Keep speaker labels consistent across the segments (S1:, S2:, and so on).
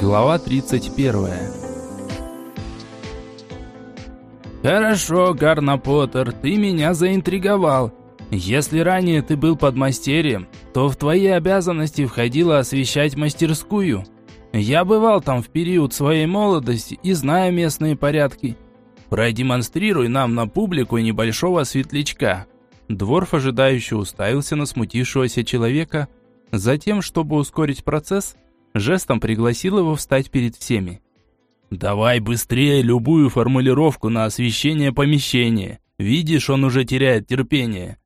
S1: Глава 31.
S2: Хорошо, Гарна Поттер, ты меня заинтриговал. Если ранее ты был подмастерьем, то в твои обязанности входило освещать мастерскую. Я бывал там в период своей молодости и знаю местные порядки. Продемонстрируй нам на публику небольшого светлячка.
S1: Дворф ожидающе уставился на смутившегося человека, затем, чтобы ускорить процесс, жестом пригласил его встать перед всеми.
S2: «Давай быстрее любую формулировку на освещение помещения. Видишь, он уже теряет терпение».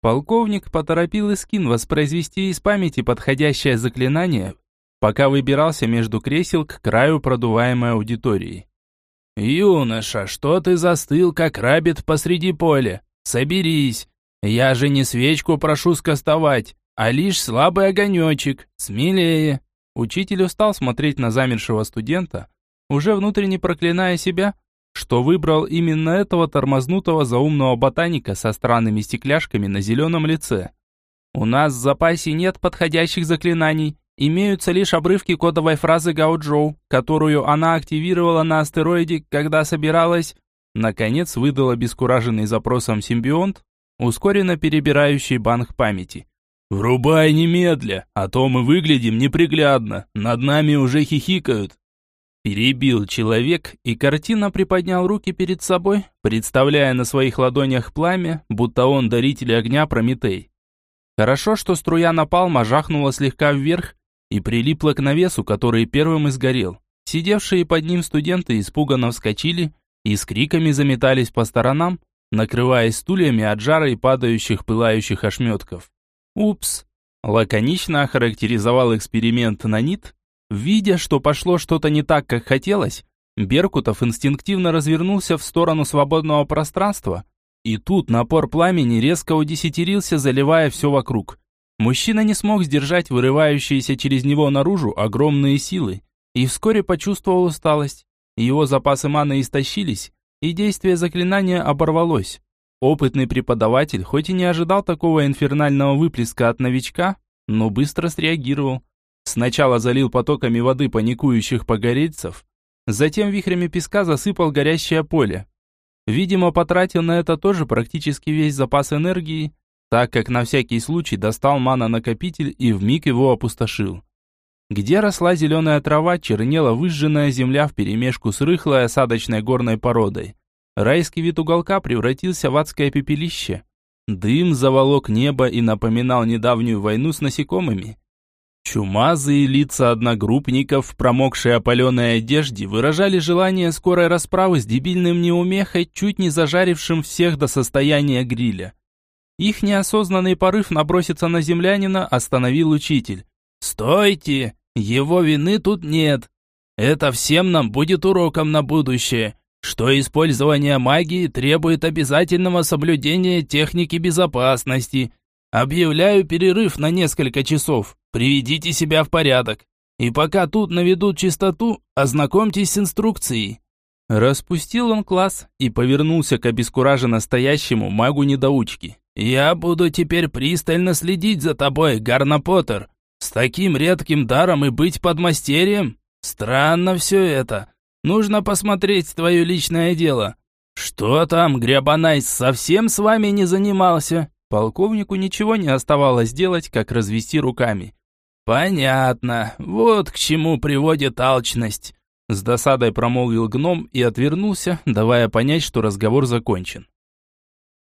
S1: Полковник поторопил Искин воспроизвести из памяти подходящее заклинание, пока выбирался между кресел к краю продуваемой аудитории.
S2: «Юноша, что ты застыл, как рабит посреди поля? Соберись. Я же не свечку прошу скостовать, а лишь слабый огонечек. Смелее!»
S1: Учитель устал смотреть на замершего студента, уже внутренне проклиная себя, что выбрал именно этого тормознутого заумного ботаника со странными стекляшками на зеленом лице. У нас в запасе нет подходящих заклинаний, имеются лишь обрывки кодовой фразы Гао-Джоу, которую она активировала на астероиде, когда собиралась... Наконец выдал обескураженный запросом симбионт, ускоренно перебирающий банк памяти.
S2: «Врубай немедля, а то мы выглядим неприглядно, над нами уже хихикают».
S1: Перебил человек и картина приподнял руки перед собой, представляя на своих ладонях пламя, будто он даритель огня Прометей. Хорошо, что струя напалма жахнула слегка вверх и прилипла к навесу, который первым изгорел. Сидевшие под ним студенты испуганно вскочили и с криками заметались по сторонам, накрываясь стульями от жара и падающих пылающих ошметков. «Упс!» Лаконично охарактеризовал эксперимент Нанит, видя, что пошло что-то не так, как хотелось, Беркутов инстинктивно развернулся в сторону свободного пространства, и тут напор пламени резко удесятерился, заливая все вокруг. Мужчина не смог сдержать вырывающиеся через него наружу огромные силы, и вскоре почувствовал усталость. Его запасы маны истощились, и действие заклинания оборвалось. Опытный преподаватель хоть и не ожидал такого инфернального выплеска от новичка, но быстро среагировал. Сначала залил потоками воды паникующих погорельцев, затем вихрями песка засыпал горящее поле. Видимо, потратил на это тоже практически весь запас энергии, так как на всякий случай достал мана-накопитель и вмиг его опустошил. Где росла зеленая трава, чернела выжженная земля вперемешку с рыхлой осадочной горной породой. Райский вид уголка превратился в адское пепелище. Дым заволок небо и напоминал недавнюю войну с насекомыми. Чумазые лица одногруппников в промокшей опаленной одежде выражали желание скорой расправы с дебильным неумехой, чуть не зажарившим всех до состояния гриля. Их неосознанный порыв наброситься на землянина остановил учитель. «Стойте! Его вины тут нет. Это всем нам будет уроком на будущее что использование магии требует обязательного соблюдения техники безопасности. Объявляю перерыв на несколько часов. Приведите себя в порядок. И пока тут наведут чистоту, ознакомьтесь с инструкцией». Распустил он класс и повернулся к обескураженно стоящему магу-недоучке. «Я буду теперь пристально следить за тобой, Гарна Поттер. С таким редким даром и быть подмастерьем? Странно все это. Нужно посмотреть твое личное дело. Что там, Грябанайс, совсем с вами не занимался?» Полковнику ничего не оставалось делать, как развести руками. «Понятно. Вот к чему приводит алчность». С досадой промолвил гном и отвернулся, давая понять, что разговор закончен.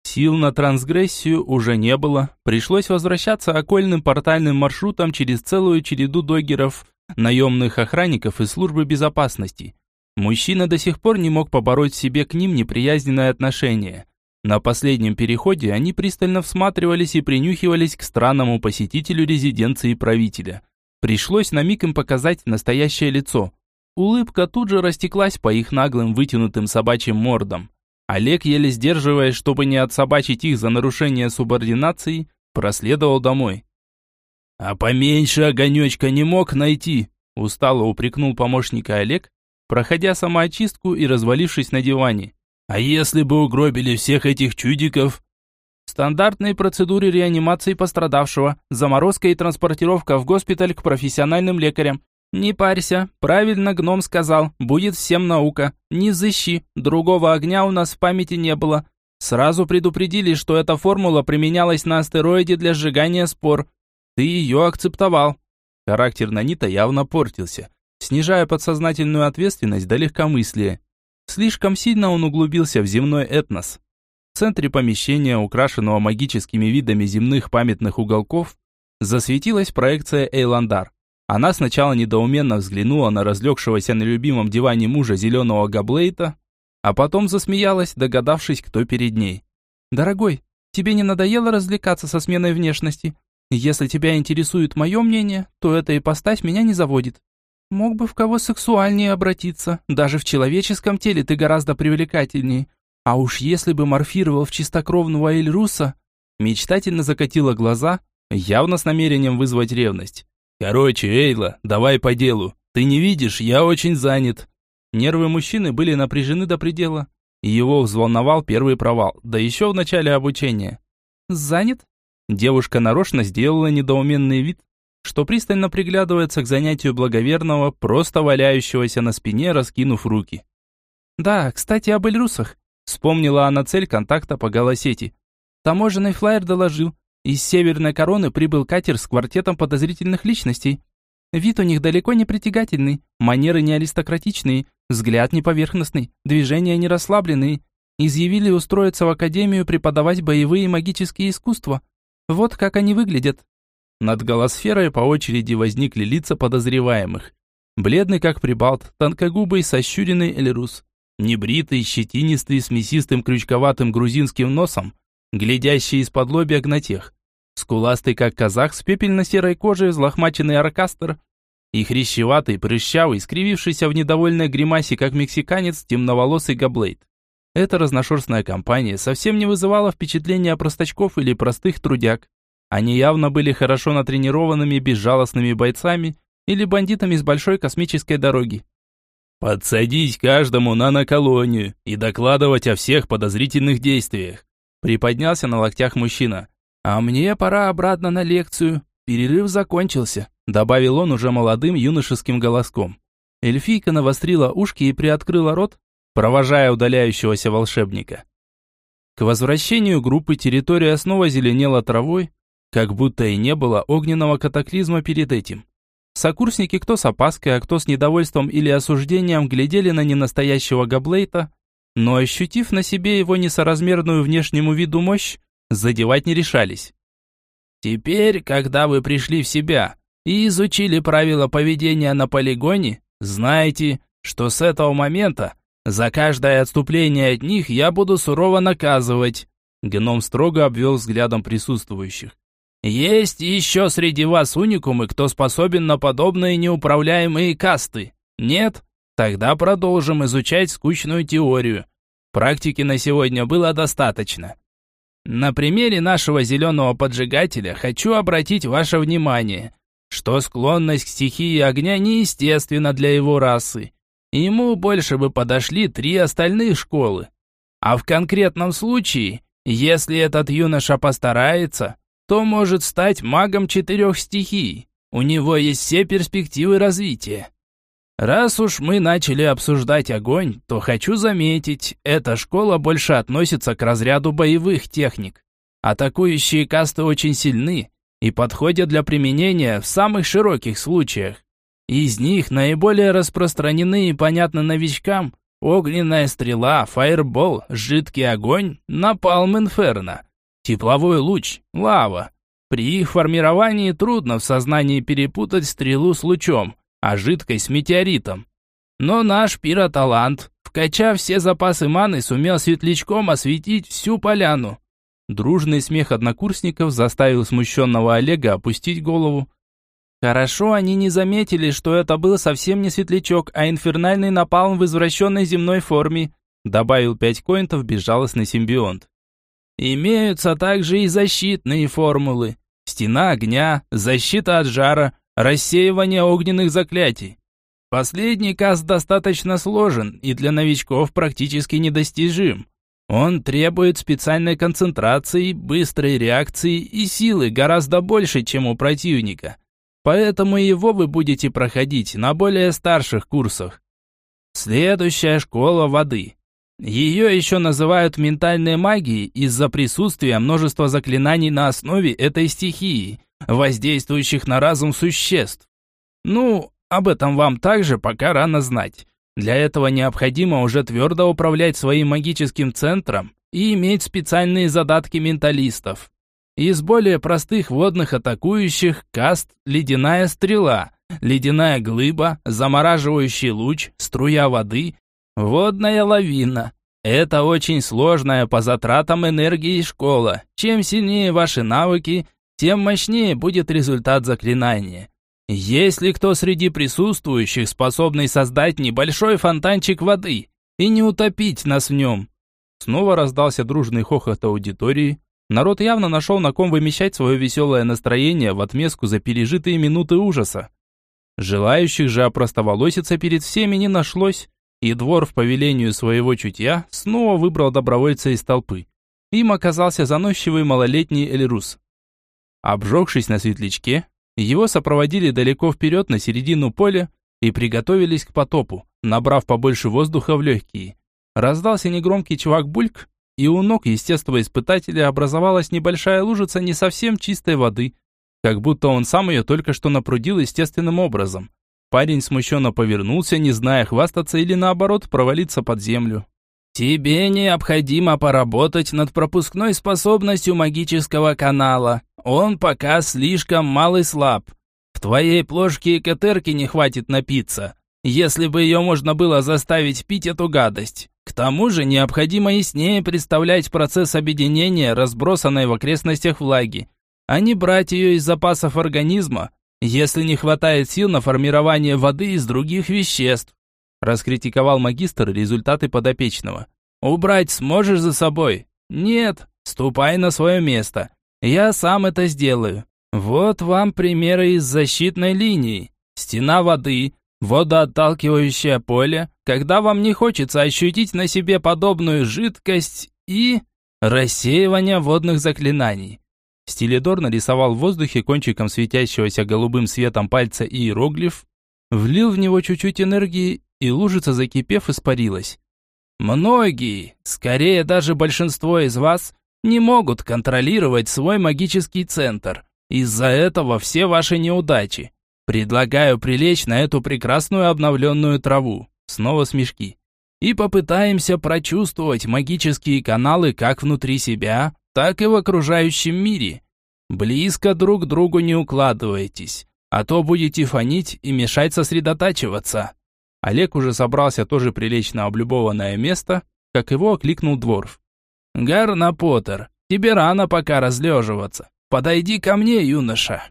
S1: Сил на трансгрессию уже не было. Пришлось возвращаться окольным портальным маршрутом через целую череду догеров, наемных охранников и службы безопасности. Мужчина до сих пор не мог побороть в себе к ним неприязненное отношение. На последнем переходе они пристально всматривались и принюхивались к странному посетителю резиденции правителя. Пришлось на миг им показать настоящее лицо. Улыбка тут же растеклась по их наглым вытянутым собачьим мордам. Олег, еле сдерживаясь, чтобы не отсобачить их за нарушение субординации, проследовал домой. «А поменьше огонечка не мог найти», устало упрекнул помощника Олег, проходя самоочистку и развалившись на диване. «А если бы угробили всех этих чудиков?» Стандартные процедуры реанимации пострадавшего, заморозка и транспортировка в госпиталь к профессиональным лекарям.
S2: «Не парься, правильно гном сказал, будет всем наука. Не защи, другого огня у нас в памяти не было. Сразу предупредили, что эта формула применялась на астероиде для сжигания спор. Ты ее акцептовал». Характер Нанита явно портился, снижая подсознательную ответственность до легкомыслия. Слишком сильно он углубился в земной этнос. В центре помещения, украшенного магическими видами земных памятных уголков, засветилась проекция Эйландар. Она сначала недоуменно взглянула на разлегшегося на любимом диване мужа зеленого Габлейта, а потом засмеялась, догадавшись, кто перед ней. «Дорогой, тебе не надоело развлекаться со сменой внешности? Если тебя интересует мое мнение, то эта ипостась меня не заводит. Мог бы в кого сексуальнее обратиться, даже в человеческом теле ты гораздо привлекательнее. А уж если бы морфировал в чистокровного Эльруса...» Мечтательно закатила глаза, явно с намерением вызвать ревность. «Короче, Эйла, давай по делу. Ты не видишь, я очень занят. Нервы мужчины были напряжены до предела. Его взволновал первый провал, да еще в начале обучения. «Занят?» Девушка нарочно сделала недоуменный вид, что пристально приглядывается к занятию благоверного, просто валяющегося на спине, раскинув руки. «Да, кстати, об Эльрусах», — вспомнила она цель контакта по голосети. Таможенный флайер доложил. Из Северной Короны прибыл катер с квартетом подозрительных личностей. Вид у них далеко не притягательный, манеры не аристократичные, взгляд не поверхностный, движения не расслабленные. Изъявили устроиться в академию преподавать боевые магические искусства. Вот как они выглядят. Над голосферой по очереди возникли лица подозреваемых. Бледный как прибалт, тонкогубый, сощуренный Эльрус. Небритый, щетинистый, с мясистым крючковатым грузинским носом, глядящий из-под лобья гнатех. Скуластый, как казах, с пепельно-серой кожей, взлохмаченный аркастер. И хрящеватый, прыщавый, скривившийся в недовольной гримасе, как мексиканец, темноволосый габлейт. Эта разношерстная компания совсем не вызывала впечатления простачков или простых трудяг. Они явно были хорошо натренированными безжалостными бойцами или бандитами с большой космической дороги. «Подсадить каждому на наколонию и докладывать о всех подозрительных действиях», приподнялся на локтях мужчина. «А мне пора обратно на лекцию. Перерыв закончился», добавил он уже молодым юношеским голоском. Эльфийка навострила ушки и приоткрыла рот, провожая удаляющегося волшебника. К возвращению группы территория снова зеленела травой, как будто и не было огненного катаклизма перед этим. Сокурсники кто с опаской, а кто с недовольством или осуждением глядели на ненастоящего Габлейта, но ощутив на себе его несоразмерную внешнему виду мощь, задевать не решались. Теперь, когда вы пришли в себя и изучили правила поведения на полигоне, знаете, что с этого момента за каждое отступление от них я буду сурово наказывать. Гном строго обвел взглядом присутствующих. Есть еще среди вас уникумы, кто способен на подобные неуправляемые касты? Нет? Тогда продолжим изучать скучную теорию. Практики на сегодня было достаточно. На примере нашего зеленого поджигателя хочу обратить ваше внимание, что склонность к стихии огня неестественна для его расы. Ему больше бы подошли три остальных школы. А в конкретном случае, если этот юноша постарается, то может стать магом четырех стихий. У него есть все перспективы развития. Раз уж мы начали обсуждать огонь, то хочу заметить, эта школа больше относится к разряду боевых техник. Атакующие касты очень сильны и подходят для применения в самых широких случаях. Из них наиболее распространены и понятны новичкам огненная стрела, фаербол, жидкий огонь, напалм инферно, тепловой луч, лава. При их формировании трудно в сознании перепутать стрелу с лучом – а жидкой с метеоритом. Но наш пироталант, вкачав все запасы маны, сумел светлячком осветить всю поляну. Дружный смех однокурсников заставил смущенного Олега опустить голову. Хорошо они не заметили, что это был совсем не светлячок, а инфернальный напалм в извращенной земной форме, добавил пять коинтов безжалостный симбионт. Имеются также и защитные формулы. Стена огня, защита от жара, рассеивание огненных заклятий. Последний каст достаточно сложен и для новичков практически недостижим. Он требует специальной концентрации, быстрой реакции и силы гораздо больше, чем у противника.
S1: Поэтому его вы будете проходить на более старших курсах. Следующая школа воды. Ее еще называют ментальной магией из-за присутствия множества заклинаний на основе этой стихии, воздействующих на разум существ. Ну, об этом вам также пока рано знать. Для этого необходимо уже твердо управлять своим магическим центром и иметь специальные задатки менталистов. Из более простых водных атакующих каст ледяная стрела, ледяная глыба, замораживающий луч, струя воды, водная лавина. Это очень сложная по затратам энергии школа. Чем сильнее ваши навыки, тем мощнее будет результат заклинания. Есть ли кто среди присутствующих, способный создать небольшой фонтанчик воды и не утопить нас в нем? Снова раздался дружный хохот аудитории. Народ явно нашел на ком вымещать свое веселое настроение в отместку за пережитые минуты ужаса. Желающих же опростоволоситься перед всеми не нашлось, и двор в повелению своего чутья снова выбрал добровольца из толпы. Им оказался заносчивый малолетний Эльрус. Обжегшись на светлячке, его сопроводили далеко вперед на середину поля и приготовились к потопу, набрав побольше воздуха в легкие. Раздался негромкий чувак-бульк, и у ног естественного испытателя образовалась небольшая лужица не совсем чистой воды, как будто он сам ее только что напрудил естественным образом. Парень смущенно повернулся, не зная, хвастаться или наоборот провалиться под землю. «Тебе необходимо поработать над пропускной способностью магического канала. Он пока слишком мал и слаб. В твоей плошке и катерки не хватит напиться, если бы ее можно было заставить пить эту гадость. К тому же необходимо яснее представлять процесс объединения, разбросанной в окрестностях влаги, а не брать ее из запасов организма, если не хватает сил на формирование воды из других веществ. Раскритиковал магистр результаты подопечного. «Убрать сможешь за собой?» «Нет, ступай на свое место. Я сам это сделаю. Вот вам примеры из защитной линии. Стена воды, водоотталкивающее поле, когда вам не хочется ощутить на себе подобную жидкость и... рассеивание водных заклинаний. Стилидор нарисовал в воздухе кончиком светящегося голубым светом пальца иероглиф, влил в него чуть-чуть энергии, и лужица, закипев, испарилась. Многие, скорее даже большинство из вас, не могут контролировать свой магический центр. Из-за этого все ваши неудачи. Предлагаю прилечь на эту прекрасную обновленную траву. Снова смешки. И попытаемся прочувствовать магические каналы как внутри себя, так и в окружающем мире. Близко друг к другу не укладывайтесь, а то будете фонить и мешать сосредотачиваться. Олег уже собрался тоже прилечь на облюбованное место, как его окликнул Дворф. «Гарна Поттер, тебе рано пока разлеживаться. Подойди ко мне, юноша».